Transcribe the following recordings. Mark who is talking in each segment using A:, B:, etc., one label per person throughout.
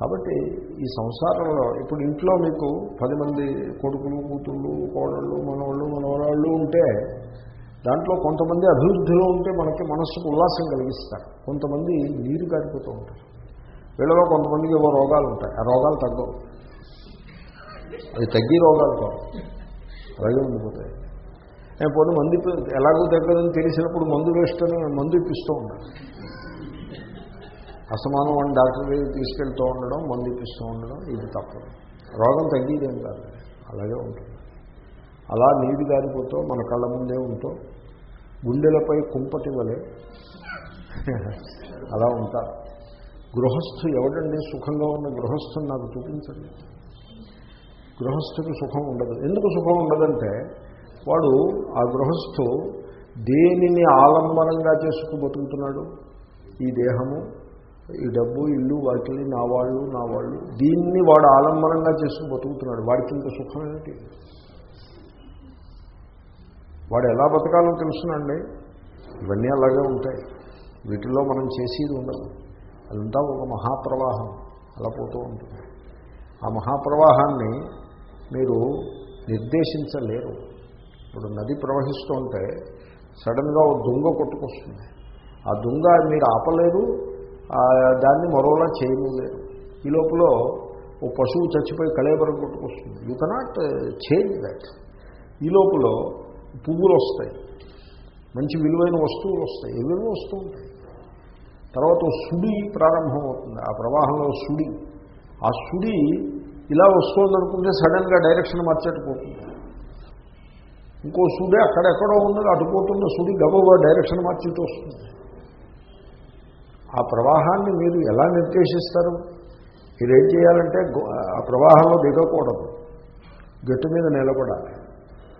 A: కాబట్టి ఈ సంసారంలో ఇప్పుడు ఇంట్లో మీకు పది మంది కొడుకులు కూతుళ్ళు కోడళ్ళు మనవాళ్ళు మనవరాళ్ళు ఉంటే దాంట్లో కొంతమంది అభివృద్ధిలో ఉంటే మనకి మనస్సుకు ఉల్లాసం కలిగిస్తారు. కొంతమంది నీరు గారిపోతూ ఉంటారు. వీళ్ళలో కొంతమందికి ఏవో రోగాలు ఉంటాయి. ఆ రోగాలు తగ్గవు. అది తగ్గి రోగాలు కావు. అలాగే ఉండిపోతాయి. నేను పోనీ మందు ఎలాగో తగ్గదని తెలిసినప్పుడు మందు వేస్తూనే మందు ఇప్పిస్తూ ఉంటాను అసమానం అని డాక్టర్ దగ్గర తీసుకెళ్తూ ఉండడం మందు ఇప్పిస్తూ ఉండడం ఇది తప్పదు రోగం తగ్గేదేం కాదు. అలాగే ఉంటుంది. అలా నీరు గారిపోతూ మన కళ్ళ ముందే ఉంటూ గుండెలపై కుంపటి వలె అలా ఉంటారు గృహస్థు ఎవడండి? సుఖంగా ఉన్న గృహస్థుని నాకు చూపించండి. గృహస్థుకి సుఖం ఉండదు. ఎందుకు సుఖం ఉండదంటే వాడు ఆ గృహస్థు దేనిని ఆలంబనంగా చేసుకు బతుకుతున్నాడు? ఈ దేహము ఈ డబ్బు ఇల్లు వాకిలి నా వాళ్ళు నా వాళ్ళు దీన్ని వాడు ఆలంబనంగా చేసుకు బతుకుతున్నాడు. వాడికి ఇంకా సుఖం ఏమిటి? వాడు ఎలా బతకాలో తెలుసునండి? ఇవన్నీ అలాగే ఉంటాయి. వీటిల్లో మనం చేసేది ఉండదు. అదంతా ఒక మహాప్రవాహం. అలా పోతూ ఉంటుంది. ఆ మహాప్రవాహాన్ని మీరు నిర్దేశించలేరు. ఇప్పుడు నది ప్రవహిస్తూ ఉంటే సడన్గా ఒక దుంగ కొట్టుకొస్తుంది. ఆ దుంగ మీరు ఆపలేరు దాన్ని మరోలా చేయలేరు. ఈ లోపల ఓ పశువు చచ్చిపోయి కళేబరం కొట్టుకొస్తుంది. యూ కెనాట్ చేంజ్ దట్ ఈ లోపల పువ్వులు వస్తాయి మంచి విలువైన వస్తువులు వస్తాయి. ఏవేవో వస్తూ ఉంటాయి. తర్వాత సుడి సుడి ప్రారంభమవుతుంది. ఆ ప్రవాహంలో సుడి. ఆ సుడి ఇలా వస్తుందనుకుంటే సడన్గా డైరెక్షన్ మార్చేటపోతుంది ఇంకో సుడి అక్కడెక్కడో ఉన్నది అటుపోతున్న సుడి గబగబా డైరెక్షన్ మార్చేట్టు వస్తుంది. ఆ ప్రవాహాన్ని మీరు ఎలా నిర్దేశిస్తారు? మీరేం చేయాలంటే ఆ ప్రవాహంలో దిగకూడదు. గట్టు మీద నిలబడాలి.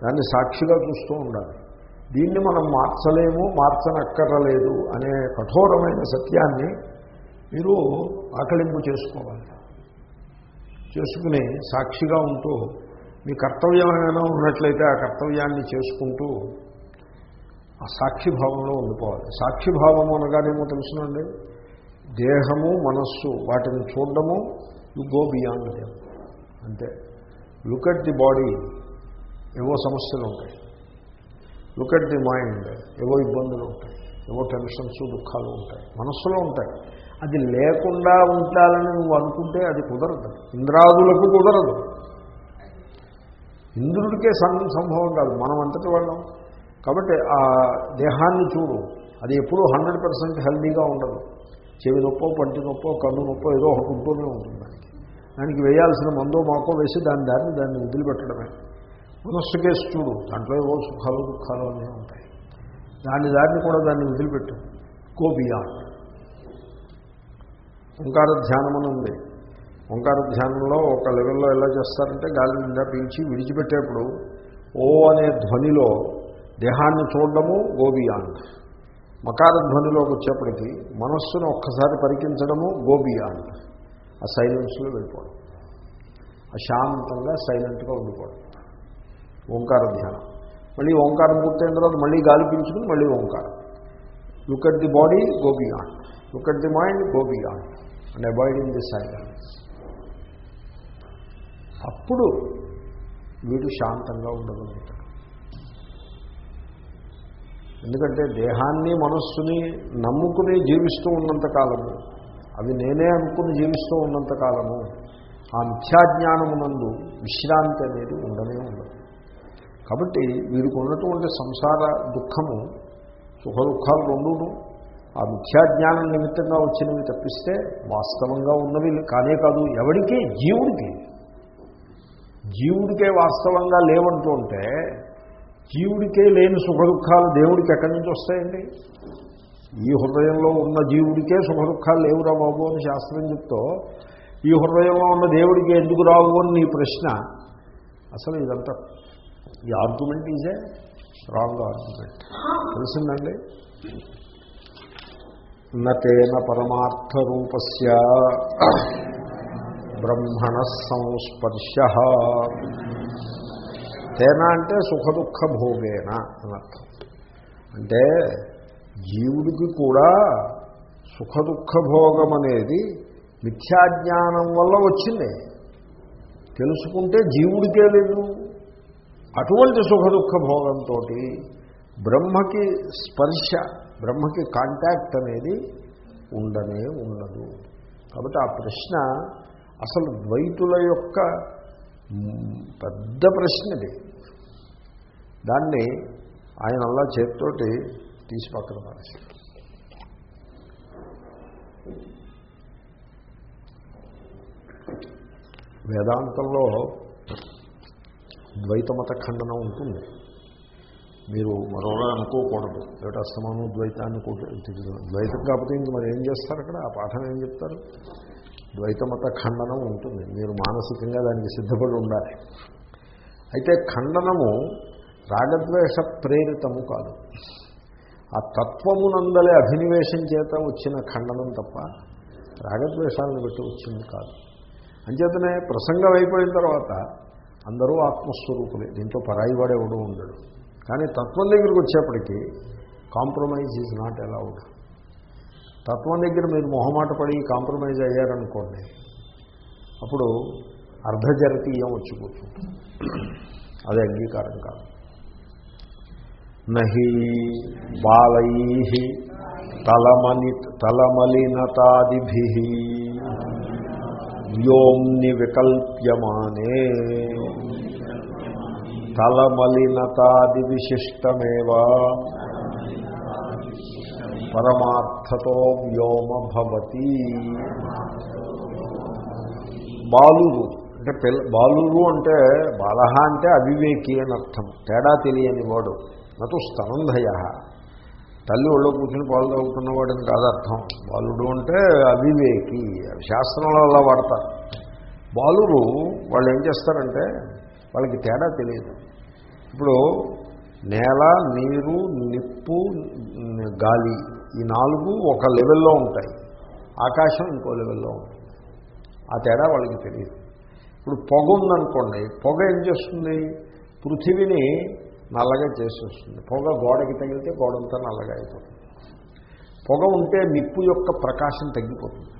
A: దాన్ని సాక్షిగా చూస్తూ ఉండాలి. దీన్ని మనం మార్చలేము మార్చనక్కరలేదు అనే కఠోరమైన సత్యాన్ని మీరు ఆకలింపు చేసుకోవాలి. చేసుకుని సాక్షిగా ఉంటూ మీ కర్తవ్యం ఏమైనా ఉన్నట్లయితే ఆ కర్తవ్యాన్ని చేసుకుంటూ ఆ సాక్షిభావంలో ఉండిపోవాలి. సాక్షిభావము అనగానేమో తెలుసునండి? దేహము మనస్సు వాటిని చూడడము యు గో బియాండ్ దేమ్ అంతే. లుక్ అట్ ది బాడీ ఏవో సమస్యలు ఉంటాయి. లుక్ అట్ ది మైండ్ ఏవో ఇబ్బందులు ఉంటాయి. ఏవో టెన్షన్స్ దుఃఖాలు ఉంటాయి. మనస్సులో ఉంటాయి. అది లేకుండా ఉండాలని నువ్వు అనుకుంటే అది కుదరదు. ఇంద్రాదులకు కుదరదు. ఇంద్రుడికే సంభవం కాదు. మనం అంతటి వాళ్ళం. కాబట్టి ఆ దేహాన్ని చూడు. అది ఎప్పుడూ హండ్రెడ్ పర్సెంట్ హెల్దీగా ఉండదు. చెవి నొప్పో పంటి నొప్పో కన్ను నొప్పో ఏదో ఒకటి ఉంటూనే ఉంటుంది దానికి. దానికి వేయాల్సిన మందో మాకో వేసి దాని దాన్ని దాన్ని వదిలిపెట్టడమే. మనస్సు కేసు చూడు దాంట్లో ఏవో సుఖాలు దుఃఖాలు అన్నీ ఉంటాయి. దాని దాన్ని కూడా దాన్ని వదిలిపెట్టు. గో బియాండ్ ఓంకార ధ్యానం అని ఉంది. ఓంకార ధ్యానంలో ఒక లెవెల్లో ఎలా చేస్తారంటే గాలి నిండా పీల్చి విడిచిపెట్టేప్పుడు ఓ అనే ధ్వనిలో దేహాన్ని చూడడము గోబియాండ్ మకార ధ్వనిలోకి వచ్చేప్పటికీ మనస్సును ఒక్కసారి పరికించడము గోబియాండ్ ఆ సైలెన్స్లో వెళ్ళిపోవడం. అశాంతంగా సైలెంట్గా ఉండిపోవడం. ఓంకార ధ్యానం మళ్ళీ ఓంకారం పూర్తయిన తర్వాత మళ్ళీ గాలి పీల్చుకుని మళ్ళీ ఓంకారం. Look at the body go beyond look at the mind go and avoid in the silence అప్పుడు వీడు శాంతంగా ఉండగలుగుతాడు. ఎందుకంటే దేహాన్ని మనస్సుని నమ్ముకుని జీవిస్తూ ఉన్నంత కాలము. అవి నేనే అనుకుని జీవిస్తూ ఉన్నంత కాలము. ఆ మిథ్యాజ్ఞానమునందు విశ్రాంతి అనేది ఉండనే ఉండదు. కాబట్టి వీరికి ఉన్నటువంటి సంసార దుఃఖము సుఖ దుఃఖాలు రెండును. ఆ మిథ్యాజ్ఞానం నిమిత్తంగా వచ్చినవి తప్పిస్తే వాస్తవంగా ఉన్నవి కానే కాదు ఎవడికి జీవుడికి. జీవుడికే వాస్తవంగా లేవంటూ ఉంటే జీవుడికే లేని సుఖ దుఃఖాలు దేవుడికి ఎక్కడి నుంచి వస్తాయండి? ఈ హృదయంలో ఉన్న జీవుడికే సుఖ దుఃఖాలు లేవురా బాబు అని శాస్త్రం చెప్తూ ఈ హృదయంలో ఉన్న దేవుడికి ఎందుకు రావు అని నీ ప్రశ్న? అసలు ఇదంతా ఈ argument is a wrong argument తెలిసిందండి? నతేన పరమార్థ రూపస్య బ్రహ్మణ సంస్పర్శ తేన అంటే సుఖ దుఃఖ భోగేన అనర్థం అంటే జీవుడికి కూడా సుఖ దుఃఖ భోగం అనేది మిథ్యాజ్ఞానం వల్ల వచ్చింది. తెలుసుకుంటే జీవుడికే లేదు. అటువంటి సుఖ దుఃఖ భోగంతో బ్రహ్మకి స్పర్శ బ్రహ్మకి కాంటాక్ట్ అనేది ఉండనే ఉండదు. కాబట్టి ఆ ప్రశ్న అసలు ద్వైతుల యొక్క పెద్ద ప్రశ్నది. దాన్ని ఆయన అలా చేతితోటి తీసి పక్కన పారేశారు వేదాంతంలో ద్వైతమత ఖండనం ఉంటుంది. మీరు మరోలా అనుకోకూడదు. ఏమిటి అస్తమానం ద్వైతాన్ని కూడా ద్వైతం కాకపోతే ఇంక మరి ఏం చేస్తారు అక్కడ? ఆ పాఠం ఏం చెప్తారు? ద్వైతమత ఖండనం ఉంటుంది. మీరు మానసికంగా దానికి సిద్ధపడి ఉండాలి. అయితే ఖండనము రాగద్వేష ప్రేరితము కాదు. ఆ తత్వమునందలే అభినివేశం చేత వచ్చిన ఖండనం తప్ప రాగద్వేషాలను బట్టి వచ్చింది కాదు. అంచేతనే ప్రసంగం అయిపోయిన తర్వాత అందరూ ఆత్మస్వరూపులే. దీంట్లో పరాయి వాడు ఎవడూ ఉండడు. కానీ తత్వం దగ్గరికి వచ్చేప్పటికీ కాంప్రమైజ్ ఈజ్ నాట్ అలౌడ్. తత్వం దగ్గర మీరు మొహమాట పడి కాంప్రమైజ్ అయ్యారనుకోండి అప్పుడు అర్ధజరతీయం వచ్చి కూర్చుంటుంది అది అంగీకారం కాదు. నహి బాలై తలమలి తలమలినతాదిభి వ్యోమ్ని వికల్ప్యమానే తలమలినతాది విశిష్టమేవా పరమార్థతో వ్యోమ భవతి బాలురు అంటే పిల్ల బాలురు అంటే బాలహ అంటే అవివేకి అని అర్థం. తేడా తెలియని వాడు. నటు స్తనంధయ తల్లి ఒళ్ళో కూర్చుని పాలు తాగుతున్నవాడని కాదు అర్థం బాలుడు అంటే అవివేకి. శాస్త్రంలో అలా వాడతారు. బాలుడు వాళ్ళు ఏం చేస్తారంటే వాళ్ళకి తేడా తెలియదు. ఇప్పుడు నేల నీరు నిప్పు గాలి ఈ నాలుగు ఒక లెవెల్లో ఉంటాయి. ఆకాశం ఇంకో లెవెల్లో ఉంటుంది. ఆ తేడా వాళ్ళకి తెలియదు. ఇప్పుడు పొగ ఉందనుకోండి పొగ ఏం చేస్తుంది? పృథివీని నల్లగా చేసేస్తుంది. పొగ గోడకి తగిలితే గోడంతా నల్లగా అయిపోతుంది. పొగ ఉంటే నిప్పు యొక్క ప్రకాశం తగ్గిపోతుంది.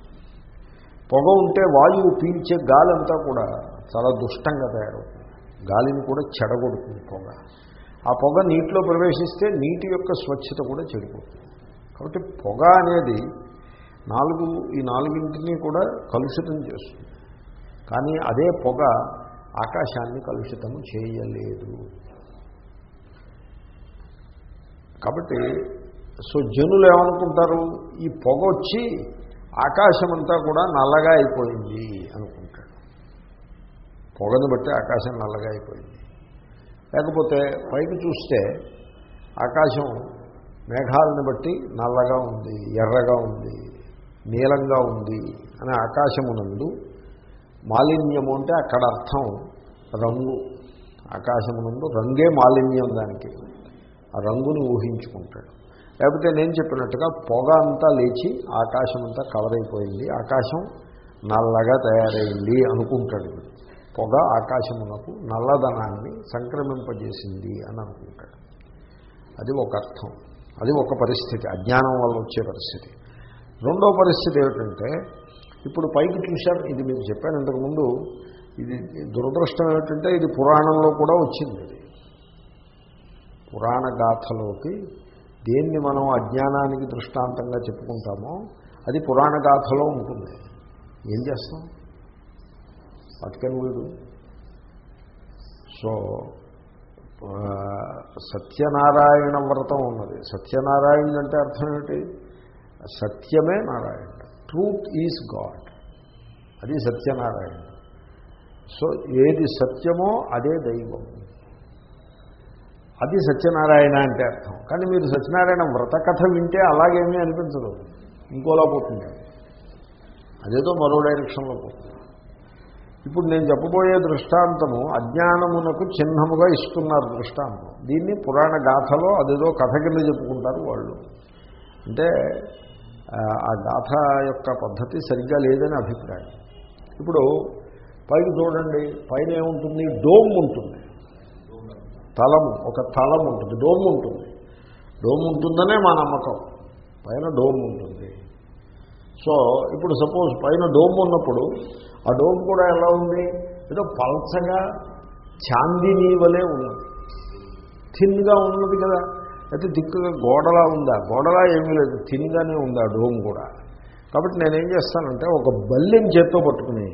A: పొగ ఉంటే వాయువు పీల్చే గాలి అంతా కూడా చాలా దుష్టంగా తయారవుతుంది. గాలిని కూడా చెడగొడుతుంది పొగ. ఆ పొగ నీటిలో ప్రవేశిస్తే నీటి యొక్క స్వచ్ఛత కూడా చెడిపోతుంది. కాబట్టి పొగ అనేది నాలుగు ఈ నాలుగింటిని కూడా కలుషితం చేస్తుంది. కానీ అదే పొగ ఆకాశాన్ని కలుషితం చేయలేదు. కాబట్టి సో జనులు ఏమనుకుంటారు? ఈ పొగ వచ్చి ఆకాశం అంతా కూడా నల్లగా అయిపోయింది అనుకుంటాడు పొగను బట్టి ఆకాశం నల్లగా అయిపోయింది. లేకపోతే పైకి చూస్తే ఆకాశం మేఘాలను బట్టి నల్లగా ఉంది ఎర్రగా ఉంది నీలంగా ఉంది అనే ఆకాశమునందు మాలిన్యము అంటే అక్కడ అర్థం రంగు. ఆకాశమునందు రంగే మాలిన్యం దానికి. ఆ రంగుని ఊహించుకుంటాడు. లేకపోతే నేను చెప్పినట్టుగా పొగ అంతా లేచి ఆకాశం అంతా కవర్ అయిపోయింది. ఆకాశం నల్లగా తయారైంది అనుకుంటాడు పొగ ఆకాశమునకు నల్లదనాన్ని సంక్రమింపజేసింది అని అనుకుంటాడు. అది ఒక అర్థం. అది ఒక పరిస్థితి. అజ్ఞానం వల్ల వచ్చే పరిస్థితి. రెండో పరిస్థితి ఏమిటంటే ఇప్పుడు పైకి చూశాను ఇది మీకు చెప్పాను ఇంతకుముందు ఇది దురదృష్టం ఏమిటంటే ఇది పురాణంలో కూడా వచ్చింది పురాణ గాథలోకి దేన్ని మనం అజ్ఞానానికి దృష్టాంతంగా చెప్పుకుంటామో అది పురాణ గాథలో ఉంటుంది. ఏం చేస్తాం? పట్టుకొని వీడు సో సత్యనారాయణ వ్రతం ఉన్నది. సత్యనారాయణ అంటే అర్థం ఏమిటి సత్యమే నారాయణ ట్రూత్ ఈజ్ గాడ్. అది సత్యనారాయణ సో ఏది సత్యమో అదే దైవం. అది సత్యనారాయణ అంటే అర్థం. కానీ మీరు సత్యనారాయణ వ్రత కథ వింటే అలాగేమీ అనిపించదు. ఇంకోలా పోతుంది. అదేదో మరో డైరెక్షన్లో పోతుంది. ఇప్పుడు నేను చెప్పబోయే దృష్టాంతము అజ్ఞానమునకు చిహ్నముగా ఇస్తున్నారు దృష్టాంతం. దీన్ని పురాణ గాథలో అదేదో కథ కింద చెప్పుకుంటారు వాళ్ళు. అంటే ఆ, గాథ యొక్క పద్ధతి సరిగ్గా లేదని అభిప్రాయం. ఇప్పుడు పైకి చూడండి. పైన ఏముంటుంది? డోమ్ ఉంటుంది. తలము ఒక తలం ఉంటుంది డోమ్ ఉంటుంది. డోమ్ ఉంటుందనే మా నమ్మకం పైన డోమ్ ఉంటుంది. సో ఇప్పుడు సపోజ్ పైన డోమ్ ఉన్నప్పుడు ఆ డోమ్ కూడా ఎలా ఉంది? ఏదో పల్చగా చాందినీ వలె ఉన్నది. థిన్గా ఉన్నది కదా అయితే దిక్కుగా గోడలా ఉందా? గోడలా ఏమీ లేదు థిన్గానే ఉంది ఆ డోమ్ కూడా. కాబట్టి నేనేం చేస్తానంటే ఒక బల్లిని చేత్తో పట్టుకుని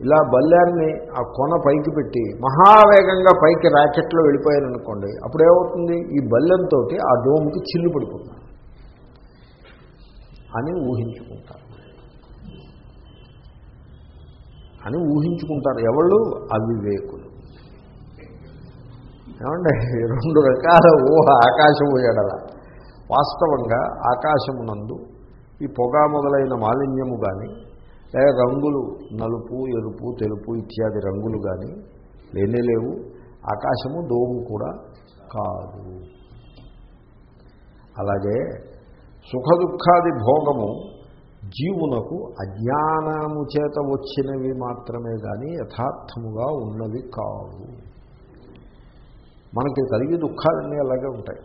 A: ఇలా బల్లాన్ని ఆ కొన పైకి పెట్టి మహావేగంగా పైకి ర్యాకెట్లో వెళ్ళిపోయారనుకోండి అప్పుడు ఏమవుతుంది ఈ బల్లెంతో ఆ డోమ్కి చిల్లు పడిపోతుంది. అని ఊహించుకుంటారు. అని ఊహించుకుంటారు. ఎవళ్ళు? అవివేకులు. ఏమంటే రెండు రకాల ఊహ ఆకాశం ఎడల. వాస్తవంగా ఆకాశమునందు ఈ పొగ మొదలైన మాలిన్యము కానీ లేదా రంగులు నలుపు ఎరుపు తెలుపు ఇత్యాది రంగులు కానీ లేనే లేవు. ఆకాశము దోము కూడా కాదు. అలాగే సుఖ దుఃఖాది భోగము జీవునకు అజ్ఞానము చేత వచ్చినవి మాత్రమే కానీ యథార్థముగా ఉన్నవి కావు. మనకి కలిగే దుఃఖాలన్నీ అలాగే ఉంటాయి.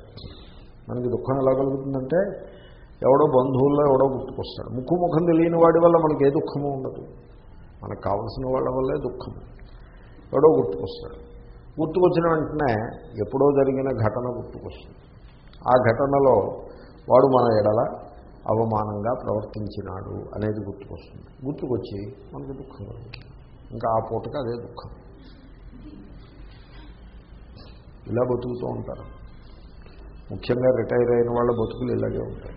A: మనకి దుఃఖం ఎలా కలుగుతుందంటే ఎవడో బంధువుల్లో ఎవడో గుర్తుకొస్తాడు. ముక్కు ముఖం తెలియని వాడి వల్ల మనకి ఏ దుఃఖము ఉండదు. మనకు కావలసిన వాళ్ళ వల్లే దుఃఖం. ఎవడో గుర్తుకొస్తాడు. గుర్తుకొచ్చిన వెంటనే ఎప్పుడో జరిగిన ఘటన గుర్తుకొస్తుంది. ఆ ఘటనలో వాడు మన ఎడల అవమానంగా ప్రవర్తించినాడు అనేది గుర్తుకొస్తుంది. గుర్తుకొచ్చి మనకు దుఃఖం కలుగుతుంది. ఇంకా ఆ పూటకి అదే దుఃఖం. ఇలా బతుకుతూ ఉంటారు. ముఖ్యంగా రిటైర్ అయిన వాళ్ళ బతుకులు ఇలాగే ఉంటాయి.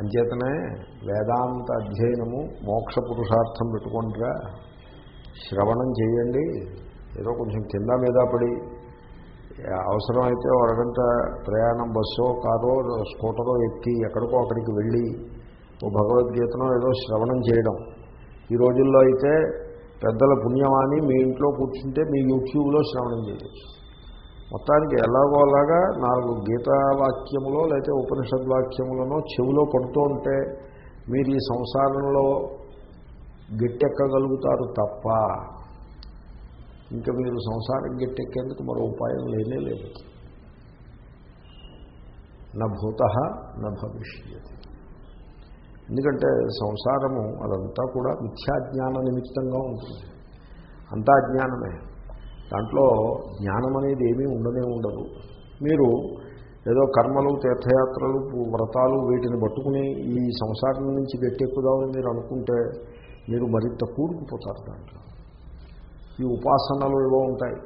A: అంచేతనే వేదాంత అధ్యయనము మోక్ష పురుషార్థం పెట్టుకుంటారా శ్రవణం చేయండి ఏదో కొంచెం కింద మీద పడి అవసరమైతే ఓ అరగంట ప్రయాణం బస్సో కారో స్కూటరో ఎక్కి ఎక్కడికో అక్కడికి వెళ్ళి ఓ భగవద్గీతను ఏదో శ్రవణం చేయడం. ఈ రోజుల్లో అయితే పెద్దల పుణ్యమాని మీ ఇంట్లో కూర్చుంటే మీ యూట్యూబ్లో శ్రవణం చేయొచ్చు. మొత్తానికి ఎలాగో అలాగా నాలుగు గీతావాక్యములో లేకపోతే ఉపనిషద్ వాక్యములను చెవిలో పడుతూ ఉంటే మీరు ఈ సంసారంలో గట్టెక్కగలుగుతారు తప్ప ఇంకా మీరు సంసారం గట్టెక్కేందుకు మరో ఉపాయం లేనే లేదు. నా భూత నా భవిష్యత్. ఎందుకంటే సంసారము అదంతా కూడా మిథ్యాజ్ఞాన నిమిత్తంగా ఉంటుంది. అంతా అజ్ఞానమే దాంట్లో జ్ఞానం అనేది ఏమీ ఉండనే ఉండదు. మీరు ఏదో కర్మలు తీర్థయాత్రలు వ్రతాలు వీటిని పట్టుకుని ఈ సంసారం నుంచి గట్టెక్కుదామని మీరు అనుకుంటే మీరు మరింత కూరుకుపోతారు దాంట్లో. ఈ ఉపాసనలు ఏవో ఉంటాయి.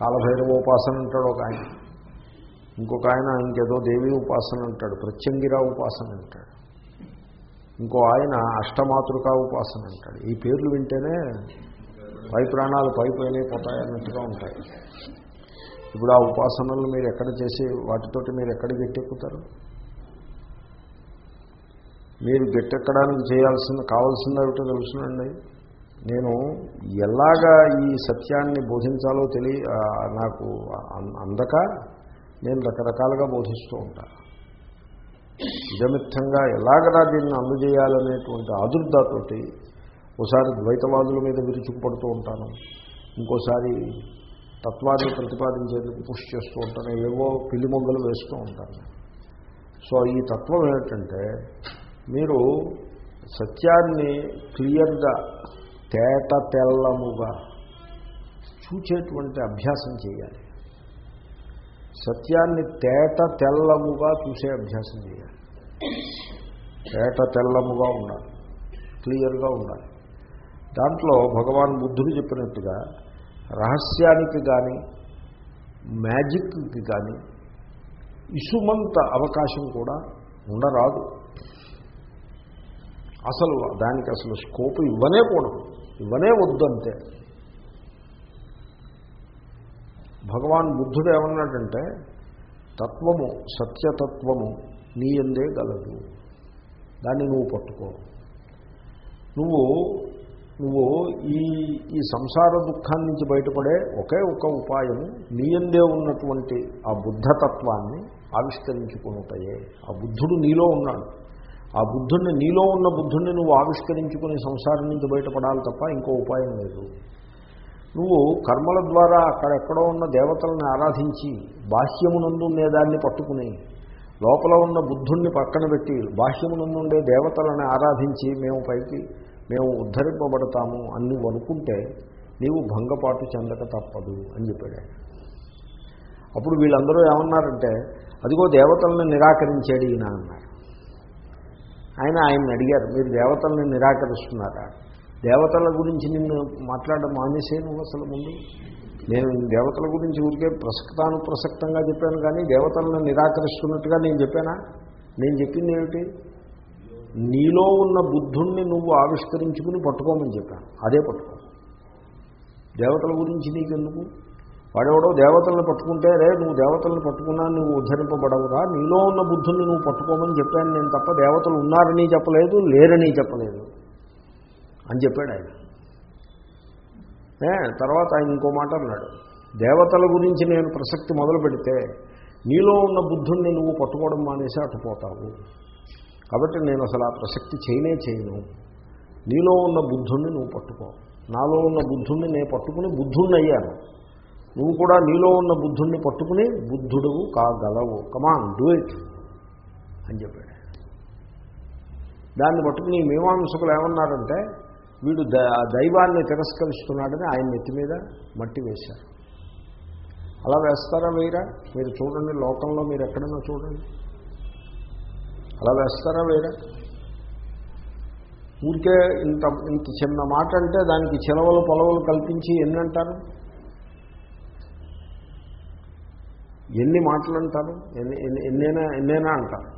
A: కాలభైరవ ఉపాసన అంటాడు ఒక ఆయన. ఇంకొక ఆయన ఇంకేదో దేవి ఉపాసన అంటాడు ప్రత్యంగిరా ఉపాసన అంటాడు. ఇంకో ఆయన అష్టమాతృకా ఉపాసన అంటాడు. ఈ పేర్లు వింటేనే పై ప్రాణాలు పైపోయినాయి పోతాయి అన్నట్టుగా ఉంటాయి. ఇప్పుడు ఆ ఉపాసనలు మీరు ఎక్కడ చేసి వాటితోటి మీరు ఎక్కడ గట్టెక్కుతారు? మీరు గట్టెక్కడానికి చేయాల్సిన కావాల్సింది ఏమిటో తెలుసునండి. నేను ఎలాగా ఈ సత్యాన్ని బోధించాలో తెలియ నాకు అందక నేను రకరకాలుగా బోధిస్తూ ఉంటాను ఇదమిత్తంగా ఎలాగరా దీన్ని అందజేయాలనేటువంటి ఆదుర్దతోటి ఒకసారి ద్వైతవాదుల మీద విరుచుకుపడుతూ ఉంటాను. ఇంకోసారి తత్వాన్ని ప్రతిపాదించేందుకు పుష్ చేస్తూ ఉంటాను. ఏవో పిలిమొగ్గలు వేస్తూ ఉంటాను. సో ఈ తత్వం ఏమిటంటే మీరు సత్యాన్ని క్లియర్గా తేట తెల్లముగా చూచేటువంటి అభ్యాసం చేయాలి. సత్యాన్ని తేట తెల్లముగా చూసే అభ్యాసం చేయాలి. తేట తెల్లముగా ఉండాలి. క్లియర్గా ఉండాలి. దాంట్లో భగవాన్ బుద్ధుడు చెప్పినట్టుగా రహస్యానికి కానీ మ్యాజిక్కి కానీ ఇసుమంత అవకాశం కూడా ఉండరాదు. అసలు దానికి అసలు స్కోప్ ఇవ్వనే కూడదు ఇవ్వనే వద్దంతే భగవాన్ బుద్ధుడు ఏమన్నాడంటే తత్వము సత్యతత్వము నీ ఎందే గలదు దాన్ని నువ్వు పట్టుకో. నువ్వు నువ్వు ఈ ఈ సంసార దుఃఖాన్ని నుంచి బయటపడే ఒకే ఒక ఉపాయము నీయందే ఉన్నటువంటి ఆ బుద్ధతత్వాన్ని ఆవిష్కరించుకునుటయే ఆ బుద్ధుడు నీలో ఉన్నాడు. ఆ బుద్ధుడిని నీలో ఉన్న బుద్ధుడిని నువ్వు ఆవిష్కరించుకుని సంసారం నుంచి బయటపడాలి తప్ప ఇంకో ఉపాయం లేదు. నువ్వు కర్మల ద్వారా అక్కడెక్కడో ఉన్న దేవతలను ఆరాధించి బాహ్యమునందు ఉండేదాన్ని పట్టుకుని లోపల ఉన్న బుద్ధుణ్ణి పక్కన పెట్టి బాహ్యమునందుండే దేవతలను ఆరాధించి మేము పైకి మేము ఉద్ధరింపబడతాము అని నువ్వు అనుకుంటే నీవు భంగపాటు చెందక తప్పదు అని చెప్పాడు అప్పుడు వీళ్ళందరూ ఏమన్నారంటే అదిగో దేవతలను నిరాకరించాడు ఈయన అన్నారు. ఆయన ఆయన్ని అడిగారు మీరు దేవతల్ని నిరాకరిస్తున్నారా? దేవతల గురించి నిన్ను మాట్లాడడం మానేసేను అసలు ముందు? నేను దేవతల గురించి ఊరికే ప్రసక్తానుప్రసక్తంగా చెప్పాను కానీ దేవతలను నిరాకరిస్తున్నట్టుగా నేను చెప్పానా? నేను చెప్పింది ఏమిటి? నీలో ఉన్న బుద్ధుణ్ణి నువ్వు ఆవిష్కరించుకుని పట్టుకోమని చెప్పాను. అదే పట్టుకో. దేవతల గురించి నీకెందుకు? వాడెవడో దేవతలను పట్టుకుంటే రే నువ్వు దేవతలను పట్టుకున్నా నువ్వు ఉద్ధరింపబడవురా. నీలో ఉన్న బుద్ధుల్ని నువ్వు పట్టుకోమని చెప్పాను నేను తప్ప దేవతలు ఉన్నారని చెప్పలేదు లేరని చెప్పలేదు. అని చెప్పాడు ఆయన. తర్వాత ఆయన ఇంకో మాట అన్నాడు. దేవతల గురించి నేను ప్రసక్తి మొదలు పెడితే నీలో ఉన్న బుద్ధుణ్ణి నువ్వు పట్టుకోవడం మానేసి అటుపోతావు కాబట్టి నేను అసలు ఆ ప్రసక్తి చేయనే చేయను. నీలో ఉన్న బుద్ధుణ్ణి నువ్వు పట్టుకో. నాలో ఉన్న బుద్ధుణ్ణి నేను పట్టుకుని బుద్ధుణ్ణి అయ్యాను నువ్వు కూడా నీలో ఉన్న బుద్ధుణ్ణి పట్టుకుని బుద్ధుడువు కాగలవు. కమాన్ డూ ఇట్ అని చెప్పాడు. దాన్ని పట్టుకుని మీమాంసకులు ఏమన్నారంటే వీడు దైవాన్ని తిరస్కరిస్తున్నాడని ఆయన నెత్తి మీద మట్టి వేశారు. అలా వేస్తారా వేయరా మీరు చూడండి లోకంలో మీరు ఎక్కడైనా చూడండి. అలా వేస్తారా వేరే ఊరికే ఇంత ఇంత చిన్న మాట అంటే దానికి చిలవలు పొలవలు కల్పించి ఎన్ని అంటారు ఎన్ని మాటలు అంటారు ఎన్ని ఎన్నైనా ఎన్నైనా అంటారు.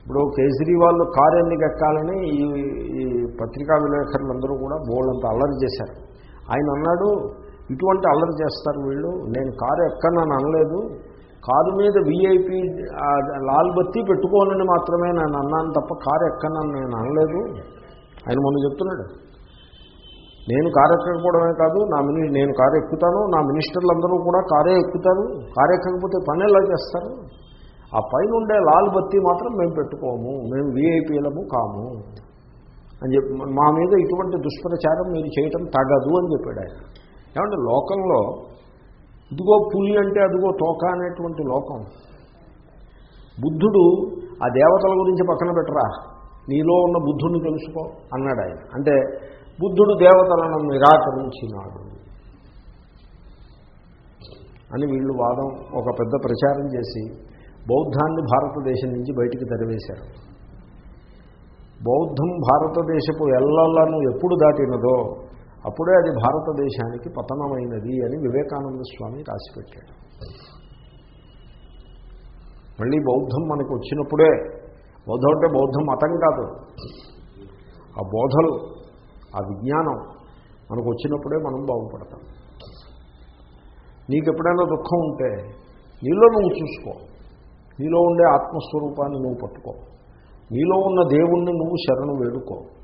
A: ఇప్పుడు కేజ్రీవాల్ కారు ఎన్నిక ఎక్కాలని ఈ ఈ పత్రికా విలేకరులందరూ కూడా బోల్డంత అల్లరి చేశారు. ఆయన అన్నాడు ఇటువంటి అల్లరి చేస్తారు వీళ్ళు. నేను కారు ఎక్కనని అనలేదు. కారు మీద వీఐపీ లాల్ బత్తి పెట్టుకోనని మాత్రమే నేను అన్నాను తప్ప కారు ఎక్కనని నేను అనలేదు. ఆయన మొన్న చెప్తున్నాడు. నేను కారు ఎక్కకపోవడమే కాదు నా మిని నేను కారు ఎక్కుతాను నా మినిస్టర్లందరూ కూడా కారే ఎక్కుతారు కారు ఎక్కకపోతే పని ఎలా చేస్తారు? ఆ పైన ఉండే లాల్ బత్తి మాత్రం మేము పెట్టుకోము మేము వీఐపీలము కాము. అని చెప్పి మా మీద ఇటువంటి దుష్ప్రచారం మీరు చేయటం తగదు అని చెప్పాడు ఆయన. ఏమంటే లోకంలో ఇదిగో పులి అంటే అదిగో తోక అనేటువంటి లోకం. బుద్ధుడు ఆ దేవతల గురించి పక్కన పెట్టరా? నీలో ఉన్న బుద్ధుడిని తెలుసుకో అన్నాడు ఆయన. అంటే బుద్ధుడు దేవతలను నిరాకరించినాడు అని వీళ్ళు వాదం ఒక పెద్ద ప్రచారం చేసి బౌద్ధాన్ని భారతదేశం నుంచి బయటికి తరివేశారు బౌద్ధం భారతదేశపు ఎల్లలను ఎప్పుడు దాటినదో అప్పుడే అది భారతదేశానికి పతనమైనది అని వివేకానంద స్వామి రాసిపెట్టాడు. మళ్ళీ బౌద్ధం మనకు వచ్చినప్పుడే బౌద్ధం అంటే బౌద్ధం మతం కాదు. ఆ బోధలు ఆ విజ్ఞానం మనకు వచ్చినప్పుడే మనం బాగుపడతాం. నీకు ఎప్పుడైనా దుఃఖం ఉంటే నీలో నువ్వు చూసుకో. నీలో ఉండే ఆత్మస్వరూపాన్ని నువ్వు పట్టుకో. నీలో ఉన్న దేవుణ్ణి నువ్వు శరణు వేడుకో.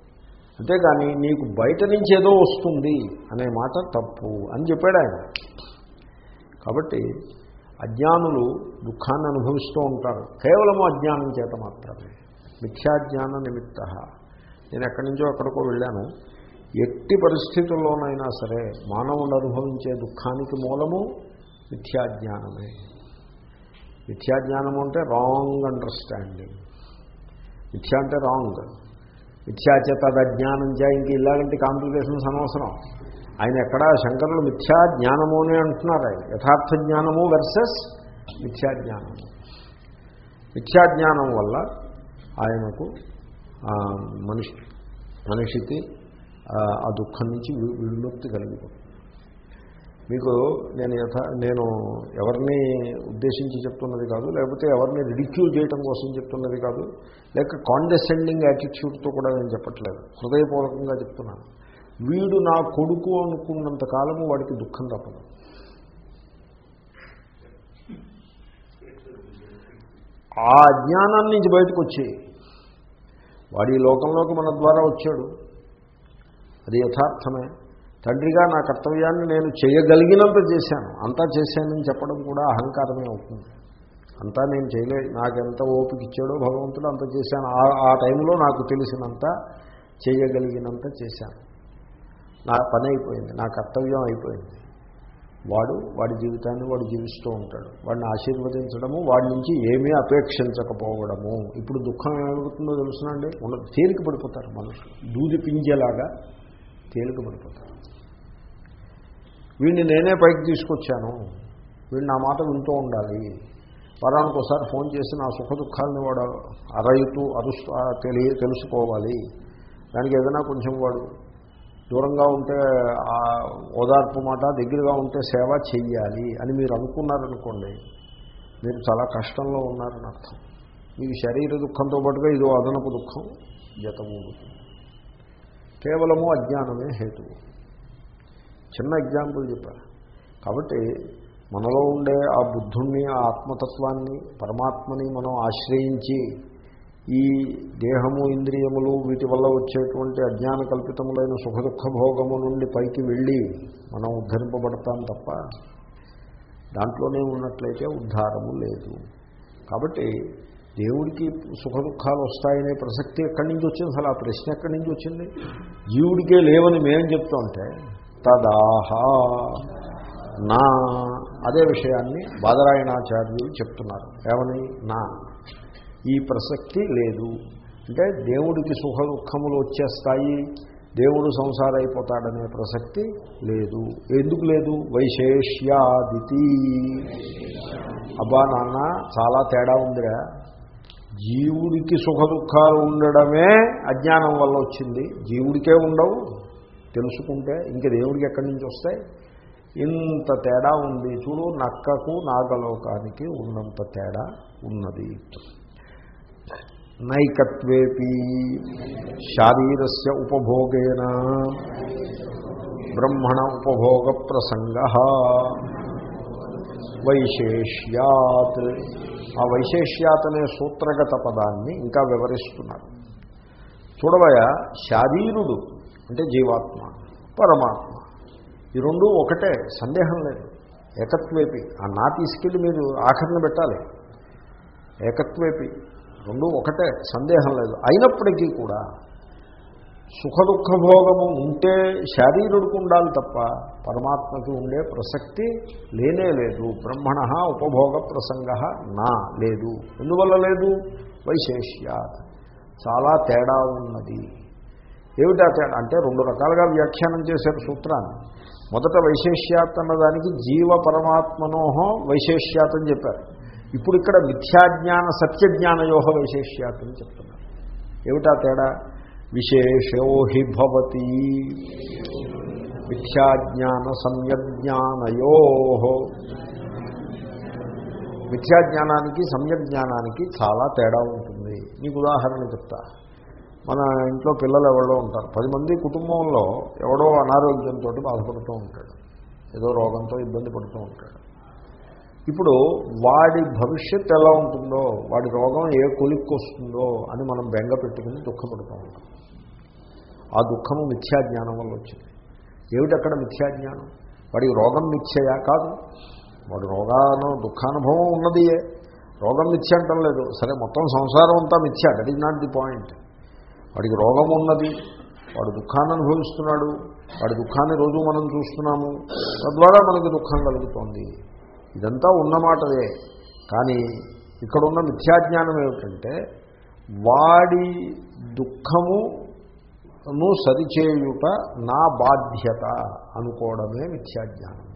A: అంతేగాని నీకు బయట నుంచి ఏదో వస్తుంది అనే మాట తప్పు అని చెప్పాడు ఆయన. కాబట్టి అజ్ఞానులు దుఃఖాన్ని అనుభవిస్తూ ఉంటారు. కేవలము అజ్ఞానం చేత మాత్రమే. మిథ్యాజ్ఞాన నిమిత్త. నేను ఎక్కడి నుంచో ఎక్కడికో వెళ్ళాను. ఎట్టి పరిస్థితుల్లోనైనా సరే మానవుడు అనుభవించే దుఃఖానికి మూలము మిథ్యాజ్ఞానమే. మిథ్యాజ్ఞానము అంటే రాంగ్ అండర్స్టాండింగ్ మిథ్యా అంటే రాంగ్ మిథ్యాచేత అజ్ఞానం చే ఇంక ఇలాంటి కాంప్లికేషన్స్ అనవసరం. ఆయన ఎక్కడా శంకరులు మిథ్యా జ్ఞానము అని అంటున్నారు ఆయన. యథార్థ జ్ఞానము వర్సెస్ మిథ్యాజ్ఞానము. మిథ్యాజ్ఞానం వల్ల ఆయనకు మనిషి మనిషికి ఆ దుఃఖం నుంచి విముక్తి కలిగిపోతుంది. మీకు నేను యథా నేను ఎవరిని ఉద్దేశించి చెప్తున్నది కాదు లేకపోతే ఎవరిని రిడిక్యూల్ చేయటం కోసం చెప్తున్నది కాదు లేక కాండెసెండింగ్ యాటిట్యూడ్తో కూడా నేను చెప్పట్లేదు. హృదయపూర్వకంగా చెప్తున్నాను. వీడు నా కొడుకు అనుకున్నంత కాలము వాడికి దుఃఖం తప్పదు. ఆ అజ్ఞానాన్ని నుంచి బయటకు వచ్చి వాడి లోకంలోకి మన ద్వారా వచ్చాడు. అది యథార్థమే. తండ్రిగా నా కర్తవ్యాన్ని నేను చేయగలిగినంత చేశాను. అంతా చేశానని చెప్పడం కూడా అహంకారమే అవుతుంది. అంతా నేను చేయలే నాకెంత ఓపిక ఇచ్చాడో భగవంతుడు అంత చేశాను. ఆ- టైంలో నాకు తెలిసినంత చేయగలిగినంత చేశాను. నా పని అయిపోయింది నా కర్తవ్యం అయిపోయింది. వాడు వాడి జీవితాన్ని వాడు జీవిస్తూ ఉంటాడు. వాడిని ఆశీర్వదించడము వాడి నుంచి ఏమీ అపేక్షించకపోవడము. ఇప్పుడు దుఃఖం ఏమవుతుందో తెలుసునండి? ఉన్న తేలిక పడిపోతారు మనుషులు. దూది పింజేలాగా తేలిక పడిపోతారు. వీడిని నేనే పైకి తీసుకొచ్చాను. వీడు నా మాట వింటూ ఉండాలి. వారానికి ఒకసారి ఫోన్ చేసి నా సుఖ దుఃఖాలని వాడు అరయుతూ అరుస్తూ తెలియ తెలుసుకోవాలి. దానికి ఏదైనా కొంచెం వాడు దూరంగా ఉంటే ఆ ఓదార్పు మాట దగ్గరగా ఉంటే సేవ చెయ్యాలి అని మీరు అనుకున్నారనుకోండి మీరు చాలా కష్టంలో ఉన్నారని అర్థం. మీకు శరీర దుఃఖంతో పాటుగా ఇదో అదనపు దుఃఖం జతమూడుతుంది కేవలము అజ్ఞానమే హేతువు. చిన్న ఎగ్జాంపుల్ చెప్పారు కాబట్టి మనలో ఉండే ఆ బుద్ధుణ్ణి ఆ ఆత్మతత్వాన్ని పరమాత్మని మనం ఆశ్రయించి ఈ దేహము ఇంద్రియములు వీటి వల్ల వచ్చేటువంటి అజ్ఞాన కల్పితములైన సుఖ దుఃఖ భోగము నుండి పైకి వెళ్ళి మనం ఉద్ధరింపబడతాం తప్ప దాంట్లోనే ఉన్నట్లయితే ఉద్ధారము లేదు. కాబట్టి దేవుడికి సుఖ దుఃఖాలు వస్తాయనే ప్రసక్తి ఎక్కడి నుంచి వచ్చింది? అసలు ఆ ప్రశ్న ఎక్కడి నుంచి వచ్చింది? జీవుడికే లేవని మేము చెప్తామంటే తదాహ. నా. అదే విషయాన్ని బాదరాయణాచార్యులు చెప్తున్నారు. ఏమని? నా. ఈ ప్రసక్తి లేదు. అంటే దేవుడికి సుఖ దుఃఖములు వచ్చేస్తాయి. దేవుడు సంసార అయిపోతాడనే ప్రసక్తి లేదు. ఎందుకు లేదు? వైశేష్యాదితి. అబ్బా నాన్న చాలా తేడా ఉందిరా. జీవుడికి సుఖ దుఃఖాలు ఉండడమే అజ్ఞానం వల్ల వచ్చింది. జీవుడికే ఉండవు. తెలుసుకుంటే ఇంక దేవుడికి ఎక్కడి నుంచి వస్తాయి? ఇంత తేడా ఉంది. చూడు నక్కకు నాగలోకానికి ఉన్నంత తేడా ఉన్నది. నైకత్వేపి శారీరస్య ఉపభోగేన బ్రహ్మణ ఉపభోగ ప్రసంగ వైశేష్యాత్. ఆ వైశేష్యాత్ అనే సూత్రగత పదాన్ని ఇంకా వివరిస్తున్నారు. చూడవయ శారీరుడు అంటే జీవాత్మ పరమాత్మ. ఈ రెండు ఒకటే సందేహం లేదు. ఏకత్వేపి. ఆ నా తీసుకెళ్ళి మీరు ఆఖరిని పెట్టాలి. ఏకత్వేపి. రెండు ఒకటే సందేహం లేదు. అయినప్పటికీ కూడా సుఖ దుఃఖ భోగము ఉంటే శారీరుడికి ఉండాలి తప్ప పరమాత్మకి ఉండే ప్రసక్తి లేనే లేదు. బ్రహ్మణ ఉపభోగ ప్రసంగ నా లేదు. ఎందువల్ల లేదు? వైశేష్యాత్. చాలా తేడా ఉన్నది. ఏమిటా తేడా అంటే రెండు రకాలుగా వ్యాఖ్యానం చేశారు సూత్రాన్ని. మొదట వైశేష్యాత్ అన్నదానికి జీవ పరమాత్మనోహో వైశేష్యాత్ అని చెప్పారు. ఇప్పుడు ఇక్కడ మిథ్యాజ్ఞాన సత్యజ్ఞానయోహ వైశేష్యాత్ అని చెప్తున్నారు. ఏమిటా తేడా? విశేషో హి భవతి. మిథ్యాజ్ఞాన సమ్యజ్ఞానయో మిథ్యాజ్ఞానానికి సమ్యజ్ఞానానికి చాలా తేడా ఉంటుంది. మీకు ఉదాహరణ చెప్తా. మన ఇంట్లో పిల్లలు ఎవరో ఉంటారు. పది మంది కుటుంబంలో ఎవడో అనారోగ్యంతో బాధపడుతూ ఉంటాడు. ఏదో రోగంతో ఇబ్బంది పడుతూ ఉంటాడు. ఇప్పుడు వాడి భవిష్యత్ ఎలా ఉంటుందో వాడి రోగం ఏ కొలిక్కి వస్తుందో అని మనం బెంగ పెట్టుకుని దుఃఖపడుతూ ఉంటాం. ఆ దుఃఖము మిథ్యాజ్ఞానం వల్ల వచ్చింది. ఏమిటి అక్కడ మిథ్యాజ్ఞానం? వాడికి రోగం మిథ్యయా? కాదు. వాడు రోగాను దుఃఖానుభవం ఉన్నదియే. రోగం మిథ్య అంటం లేదు. సరే మొత్తం సంసారం అంతా మిథ్య. That is not the point వాడికి రోగం ఉన్నది వాడు దుఃఖాన్ని అనుభవిస్తున్నాడు వాడి దుఃఖాన్ని రోజు మనం చూస్తున్నాము తద్వారా మనకి దుఃఖం కలుగుతోంది. ఇదంతా ఉన్నమాటదే కానీ ఇక్కడున్న మిథ్యాజ్ఞానం ఏమిటంటే వాడి దుఃఖమును సరిచేయుట నా బాధ్యత అనుకోవడమే మిథ్యాజ్ఞానం.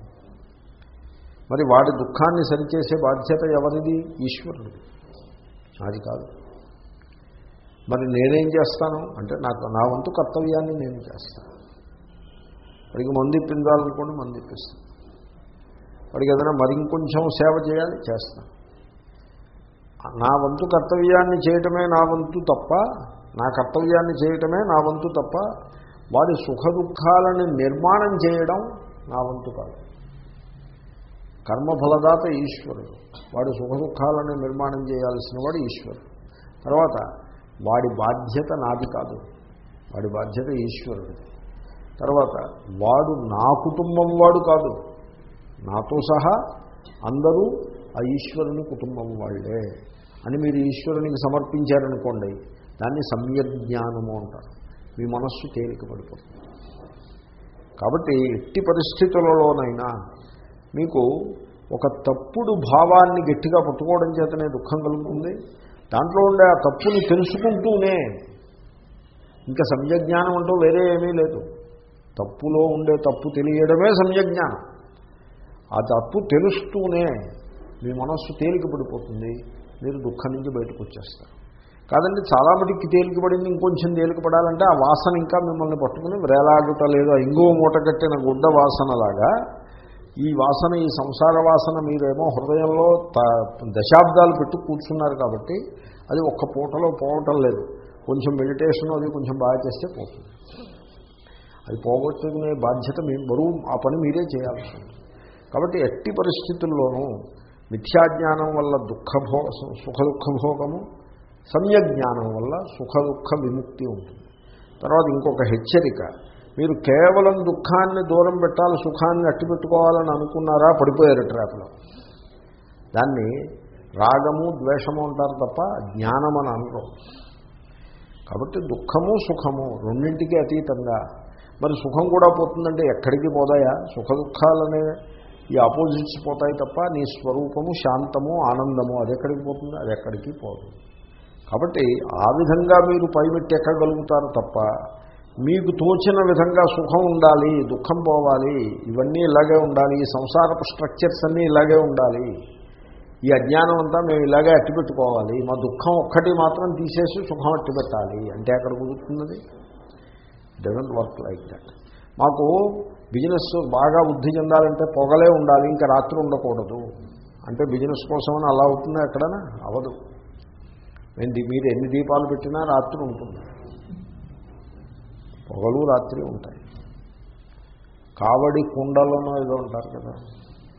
A: మరి వాడి దుఃఖాన్ని సరిచేసే బాధ్యత ఎవరిది? ఈశ్వరుడు అది కాదు. మరి నేనేం చేస్తాను? అంటే నాకు నా వంతు కర్తవ్యాన్ని నేను చేస్తాను. వాడికి మందు ఇప్పించాలనుకోండి మందు ఇప్పిస్తాను వాడికి ఏదైనా మరి ఇంకొంచెం సేవ చేయాలి చేస్తాను. నా వంతు కర్తవ్యాన్ని చేయటమే నా వంతు తప్ప నా కర్తవ్యాన్ని చేయటమే నా వంతు తప్ప వాడి సుఖ దుఃఖాలను నిర్మాణం చేయడం నా వంతు కాదు. కర్మఫలదాత ఈశ్వరుడు. వాడి సుఖ దుఃఖాలను నిర్మాణం చేయాల్సిన వాడు ఈశ్వరుడు. తర్వాత వాడి బాధ్యత నాది కాదు. వాడి బాధ్యత ఈశ్వరుడిది తర్వాత వాడు నా కుటుంబం వాడు కాదు. నాతో సహా అందరూ ఆ ఈశ్వరుని కుటుంబం వాళ్ళే అని మీరు ఈశ్వరునికి సమర్పించారనుకోండి దాన్ని సమ్యజ్ఞానము అంటారు. మీ మనస్సు తేలిక పడిపోతుంది కాబట్టి ఎట్టి పరిస్థితులలోనైనా మీకు ఒక తప్పుడు భావాన్ని గట్టిగా పట్టుకోవడం చేతనే దుఃఖం కలుగుతుంది. దాంట్లో ఉండే ఆ తప్పుని తెలుసుకుంటూనే. ఇంకా సంయజ్ఞానం అంటూ వేరే ఏమీ లేదు. తప్పులో ఉండే తప్పు తెలియడమే సంయజ్ఞానం ఆ తప్పు తెలుస్తూనే మీ మనస్సు తేలిక పడిపోతుంది మీరు దుఃఖం నుంచి బయటకు వచ్చేస్తారు. కాదండి చాలా మటుకి తేలిక పడింది ఇంకొంచెం తేలిక పడాలంటే ఆ వాసన ఇంకా మిమ్మల్ని పట్టుకుని వ్రేలాడుట లేదు ఆ ఇంగువ మూట కట్టిన గుడ్డ వాసనలాగా ఈ వాసన ఈ సంసార వాసన మీరేమో హృదయంలో దశాబ్దాలు పెట్టి కూర్చున్నారు కాబట్టి అది ఒక్క పూటలో పోవటం లేదు. కొంచెం మెడిటేషన్ అది కొంచెం బాగా చేస్తే పోతుంది. అది పోగొట్టుకునే బాధ్యత మీ బరువు ఆ పని మీరే చేయాల్సి ఉంది కాబట్టి ఎట్టి పరిస్థితుల్లోనూ మిథ్యాజ్ఞానం వల్ల దుఃఖభో సుఖ దుఃఖభోగము సమ్యజ్ఞానం వల్ల సుఖ దుఃఖ విముక్తి ఉంటుంది. తర్వాత ఇంకొక హెచ్చరిక. మీరు కేవలం దుఃఖాన్ని దూరం పెట్టాలి సుఖాన్ని అట్టి పెట్టుకోవాలని అనుకున్నారా? పడిపోయారు ట్రాప్లో. దాన్ని రాగము ద్వేషము అంటారు తప్ప జ్ఞానం అని అనరు. కాబట్టి దుఃఖము సుఖము రెండింటికి అతీతంగా. మరి సుఖం కూడా పోతుందంటే ఎక్కడికి పోదాయా? సుఖ దుఃఖాలనే ఈ ఆపోజిట్స్ పోతాయి తప్ప నీ స్వరూపము శాంతము ఆనందము అది ఎక్కడికి పోతుంది? అది ఎక్కడికి పోదు. కాబట్టి ఆ విధంగా మీరు పైమెట్టి ఎక్కగలుగుతారు తప్ప మీకు తోచిన విధంగా సుఖం ఉండాలి దుఃఖం పోవాలి ఇవన్నీ ఇలాగే ఉండాలి ఈ సంసారపు స్ట్రక్చర్స్ అన్నీ ఇలాగే ఉండాలి. ఈ అజ్ఞానం అంతా మేము ఇలాగే అట్టిపెట్టుకోవాలి. మా దుఃఖం ఒక్కటి మాత్రం తీసేసి సుఖం అట్టిపెట్టాలి. అంటే అక్కడ కుదురుతున్నది? డజంట్ వర్క్ లైక్ దట్ మాకు బిజినెస్ బాగా వృద్ధి చెందాలంటే పొగలే ఉండాలి ఇంకా రాత్రి ఉండకూడదు. అంటే బిజినెస్ కోసమని అలా అవుతుందా ఎక్కడైనా? అవదు. మీరు ఎన్ని దీపాలు పెట్టినా రాత్రి ఉంటుంది. పొగలు రాత్రి ఉంటాయి. కావడి కుండలోనో ఏదో ఉంటారు కదా.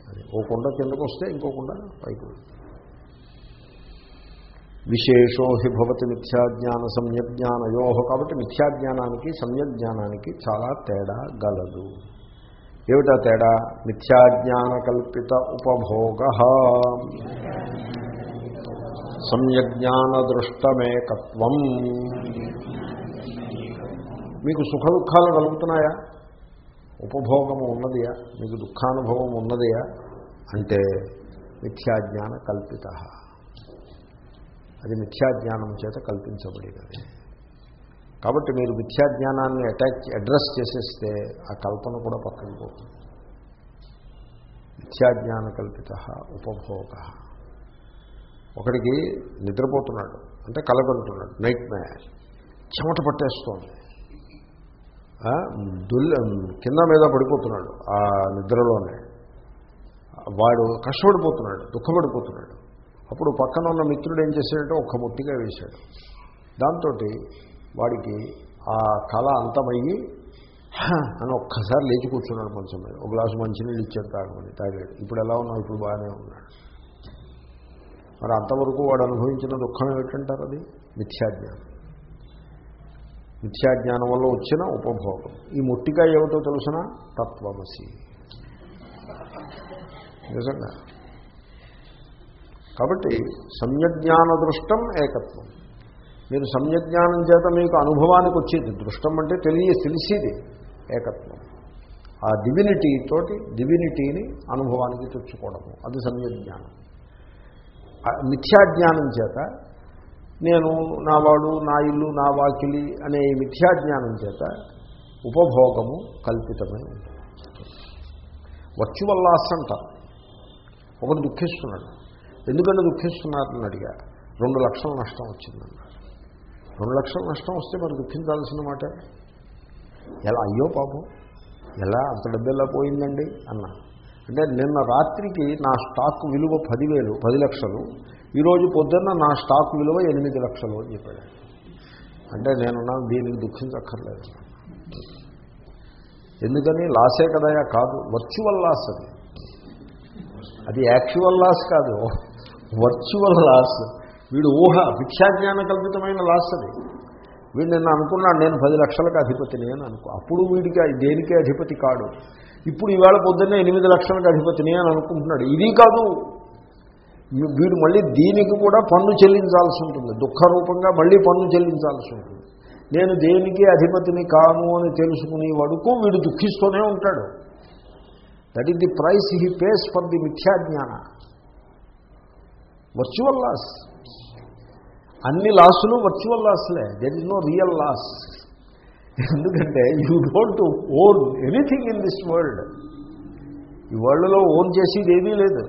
A: అది ఓ కుండ కిందకు వస్తే ఇంకో కుండ పైకి విశేషో హి భవతి మిథ్యాజ్ఞాన సమ్యజ్ఞానయో కాబట్టి మిథ్యాజ్ఞానానికి సమ్యజ్ఞానానికి చాలా తేడా గలదు. ఏమిటా తేడా? మిథ్యాజ్ఞాన కల్పిత ఉపభోగ. సమ్యజ్ఞాన దృష్టమేకత్వం మీకు సుఖ దుఃఖాలు కలుగుతున్నాయా? ఉపభోగము ఉన్నదియా? మీకు దుఃఖానుభవం ఉన్నదియా? అంటే మిథ్యాజ్ఞాన కల్పిత. అది మిథ్యాజ్ఞానం చేత కల్పించబడినది. కాబట్టి మీరు మిథ్యాజ్ఞానాన్ని అటాచ్ అడ్రస్ చేసేస్తే ఆ కల్పన కూడా పక్కన పోతుంది. మిథ్యాజ్ఞాన కల్పిత ఉపభోగ. ఒకడికి నిద్రపోతున్నాడు అంటే కలగంటున్నాడు నైట్ మ్యాచ్ చెమట పట్టేస్తోంది. కింద మీద పడిపోతున్నాడు ఆ నిద్రలోనే. వాడు కష్టపడిపోతున్నాడు దుఃఖపడిపోతున్నాడు. అప్పుడు పక్కన ఉన్న మిత్రుడు ఏం చేశాడంటే ఒక్క ముట్టిగా వేశాడు. దాంతో వాడికి ఆ కళ అంతమయ్యి అని ఒక్కసారి లేచి కూర్చున్నాడు కొంచెం మీద. ఒక గ్లాసు మంచినీళ్ళు ఇచ్చాడు తాగమని తాగాడు. ఇప్పుడు ఎలా ఉన్నావు? ఇప్పుడు బాగానే ఉన్నాడు. మరి అంతవరకు వాడు అనుభవించిన దుఃఖం ఏమిటంటారు అది? మిథ్యాజ్ఞానం. మిథ్యాజ్ఞానం వల్ల వచ్చిన ఉపభోగం. ఈ ముట్టిగా ఏమిటో తెలుసిన? తత్వమసి. నిజంగా. కాబట్టి సమ్యజ్ఞాన దృష్టం ఏకత్వం. మీరు సమ్యజ్ఞానం చేత మీకు అనుభవానికి వచ్చేది. దృష్టం అంటే తెలియ తెలిసేది ఏకత్వం. ఆ డివినిటీ తోటి డివినిటీని అనుభవానికి తెచ్చుకోవడము. అది సమ్యజ్ఞానం. మిథ్యాజ్ఞానం చేత నేను నా వాడు నా ఇల్లు నా వాకిలి అనే ఈ మిథ్యాజ్ఞానం చేత ఉపభోగము కల్పితమై ఉంటుంది. వర్చువల్ లాస్ అంటారు ఒకడు దుఃఖిస్తున్నాడు. ఎందుకంటే దుఃఖిస్తున్నారని అడిగా. రెండు లక్షల నష్టం వచ్చిందన్నారు రెండు లక్షల నష్టం వస్తే మరి దుఃఖించాల్సిన మాట? ఎలా? అయ్యో పాపం. ఎలా? అంత డబ్బు ఎలా పోయిందండి? అన్నా. అంటే నిన్న రాత్రికి నా స్టాక్ విలువ పదివేలు పది లక్షలు. ఈరోజు పొద్దున్న నా స్టాక్ విలువ ఎనిమిది లక్షలు అని చెప్పాడు. అంటే నేను దీనికి దుఃఖించక్కర్లేదు ఎందుకని? లాసే కదయా కాదు. వర్చువల్ లాస్ అది. అది యాక్చువల్ లాస్ కాదు. Virtual loss. వీడు ఊహ భిక్షాజ్ఞాన కల్పితమైన లాస్ అది. వీడు నిన్న అనుకున్నాడు నేను పది లక్షలకు అధిపతిని అని అనుకో. అప్పుడు వీడికి దేనికే అధిపతి కాడు? ఇప్పుడు ఈవేళ పొద్దున్నే ఎనిమిది లక్షలకు అధిపతిని అని అనుకుంటున్నాడు. ఇది కాదు. వీడు మళ్ళీ దీనికి కూడా పన్ను చెల్లించాల్సి ఉంటుంది. దుఃఖ రూపంగా మళ్ళీ పన్ను చెల్లించాల్సి ఉంటుంది. నేను దేనికి అధిపతిని కాను అని తెలుసుకునే వరకు వీడు దుఃఖిస్తూనే ఉంటాడు. That is the price he pays for the మిథ్యాజ్ఞాన. Virtual loss అన్ని లాసులు virtual లాస్లే there is no real loss ఎందుకంటే you don't own anything in this world. ఈ వరల్డ్లో ఓన్ చేసేది ఏదీ లేదు.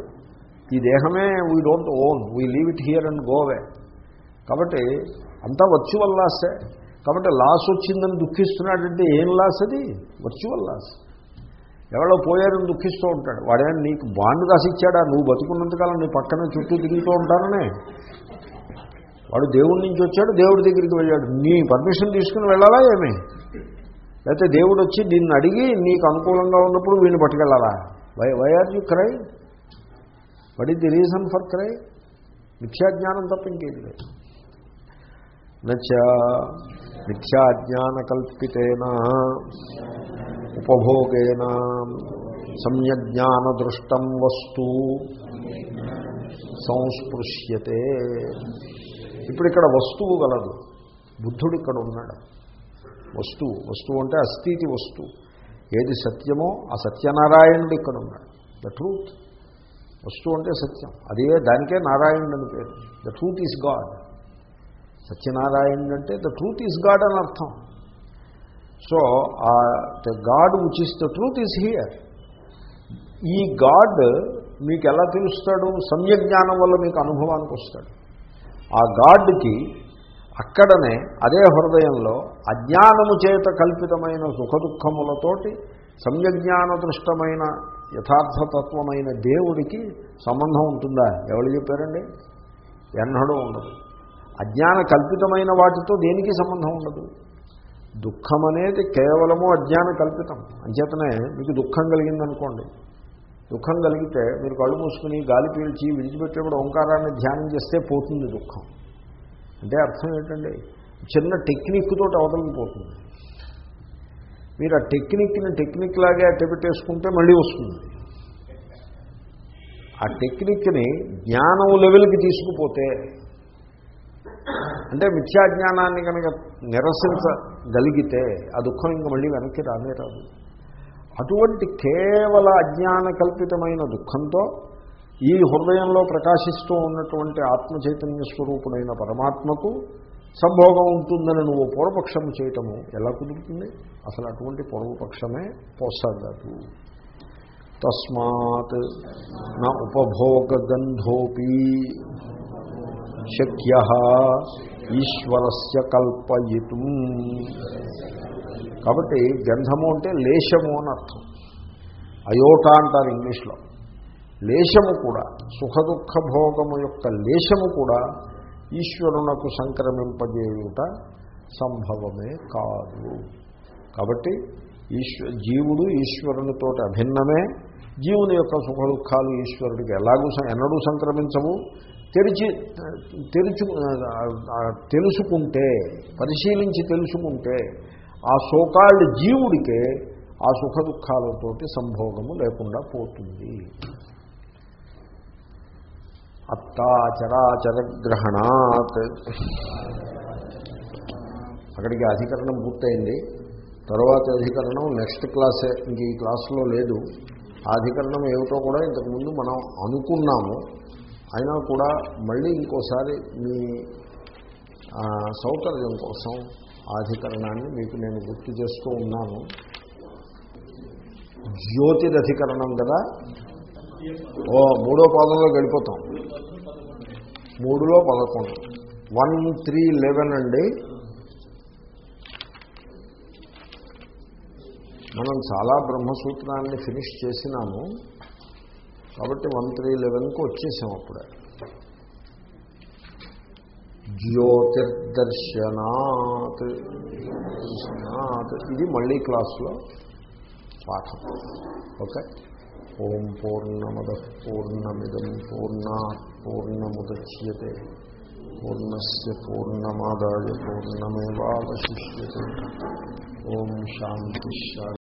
A: ఈ దేహమే we don't own we leave it here and go away కాబట్టి అంతా వర్చువల్ లాసే కాబట్టి లాస్ వచ్చిందని దుఃఖిస్తున్నాడంటే ఏం లాస్ అది? వర్చువల్ లాస్ ఎవరో పోయారని దుఃఖిస్తూ ఉంటాడు. వాడేమో నీకు బాండ్ రాసిచ్చాడా నువ్వు బతుకున్నంతకాలం నీ పక్కన చుట్టూ తిరుగుతూ ఉంటాననే. వాడు దేవుడి నుంచి వచ్చాడు దేవుడి దగ్గరికి వెళ్ళాడు. నీ పర్మిషన్ తీసుకుని వెళ్ళాలా ఏమి? లేకపోతే దేవుడు వచ్చి దీన్ని అడిగి నీకు అనుకూలంగా ఉన్నప్పుడు వీడిని పట్టుకెళ్ళాలా? Why why are you cry what is the reason for cry మిథ్యాజ్ఞానం తప్ప ఇంకేం లేదు. నచ మిథ్యాజ్ఞానకల్పితేన ఉపభోగేన సమ్యజ్ఞానదృష్టం వస్తు సంస్పృశ్యతే. ఇప్పుడు ఇక్కడ వస్తువు గలదు. బుద్ధుడు ఇక్కడ ఉన్నాడు. వస్తువు వస్తువు అంటే అస్థితి వస్తువు. ఏది సత్యమో ఆ సత్యనారాయణుడు ఇక్కడ ఉన్నాడు. ద ట్రూత్ వస్తువు అంటే సత్యం. అదే దానికే నారాయణుడు అని పేరు. ద ట్రూత్ ఈజ్ గాడ్ సత్యనారాయణుడు అంటే ద ట్రూత్ ఈజ్ గాడ్ అని అర్థం. So the God which is the truth is here ఈ గాడ్ మీకు ఎలా తెలుస్తాడు? సమ్యజ్ఞానం వల్ల మీకు అనుభవానికి వస్తాడు. ఆ గాడ్కి అక్కడనే అదే హృదయంలో అజ్ఞానము చేత కల్పితమైన సుఖదుఖములతోటి సమ్యజ్ఞానదృష్టమైన యథార్థతత్వమైన దేవుడికి సంబంధం ఉంటుందా? ఎవరు చెప్పారండి? ఎన్నడూ ఉండదు. అజ్ఞాన కల్పితమైన వాటితో దేనికి సంబంధం ఉండదు? దుఃఖం అనేది కేవలము అజ్ఞాన కల్పితం. అంచేతనే మీకు దుఃఖం కలిగిందనుకోండి దుఃఖం కలిగితే మీరు కళ్ళు మూసుకుని గాలి పీల్చి విడిచిపెట్టేప్పుడు ఓంకారాన్ని ధ్యానం చేస్తే పోతుంది దుఃఖం. అంటే అర్థం ఏంటండి? చిన్న టెక్నిక్ తోటి అవతలికి పోతుంది. మీరు ఆ టెక్నిక్ని టెక్నిక్ లాగే అట్టబెట్టేసుకుంటే మళ్ళీ వస్తుంది. ఆ టెక్నిక్ని జ్ఞానం లెవెల్కి తీసుకుపోతే అంటే మిథ్యాజ్ఞానాన్ని కనుక నిరసించగలిగితే ఆ దుఃఖం ఇంకా మళ్ళీ వెనక్కి రానే రాదు. అటువంటి కేవల అజ్ఞాన కల్పితమైన దుఃఖంతో ఈ హృదయంలో ప్రకాశిస్తూ ఉన్నటువంటి ఆత్మ చైతన్య స్వరూపుడైన పరమాత్మకు సంభోగం ఉంటుందని నువ్వు పూర్వపక్షం చేయటము ఎలా కుదురుతుంది? అసలు అటువంటి పూర్వపక్షమే పోసాగదు. తస్మాత్ నా ఉపభోగగంధోపి శక్య ఈశ్వరస్య కల్పయితుం. కాబట్టి గంధము అంటే లేశము అని అర్థం. అయోటా అంటారు ఇంగ్లీష్లో. లేశము కూడా సుఖదుఖ భోగము యొక్క లేశము కూడా ఈశ్వరునకు సంక్రమింపజేయుట సంభవమే కాదు. కాబట్టి ఈశ్వ జీవుడు ఈశ్వరునితో అభిన్నమే. జీవుని యొక్క సుఖ దుఃఖాలు ఈశ్వరుడికి ఎలాగూ ఎన్నడూ సంక్రమించవు. తెరిచి తెరుచు తెలుసుకుంటే పరిశీలించి తెలుసుకుంటే ఆ శోకాళ్ళు జీవుడికే ఆ సుఖ దుఃఖాలతోటి సంభోగము లేకుండా పోతుంది. అత్తాచరాచర గ్రహణాత్ అక్కడికి అధికరణం పూర్తయింది. తర్వాత అధికరణం నెక్స్ట్ క్లాసే ఇంక ఈ క్లాసులో లేదు. ఆ అధికరణం ఏమిటో కూడా ఇంతకుముందు మనం అనుకున్నాము. అయినా కూడా మళ్ళీ ఇంకోసారి మీ సౌకర్యం కోసం అధికరణాన్ని మీకు నేను గుర్తు చేస్తూ ఉన్నాను. జ్యోతిరధికరణం కదా? ఓ మూడో పాదంలో గడిపోతాం. మూడులో పదకొండు. వన్ త్రీ లెవెన్ అండి. మనం చాలా బ్రహ్మసూత్రాన్ని ఫినిష్ చేసినాము. కాబట్టి వన్ త్రీ లెవెన్కి వచ్చేసాం అప్పుడే. జ్యోతిర్దర్శనాత్ దర్శనాత్ ఇది మళ్ళీ క్లాస్లో పాఠం. ఓకే? ఓం పూర్ణమద పూర్ణమిదం పూర్ణా పూర్ణముద్యతే. పూర్ణస్ పూర్ణమాదాయ పూర్ణమేవాశిష్యే ఓం శాంతి శాంతి.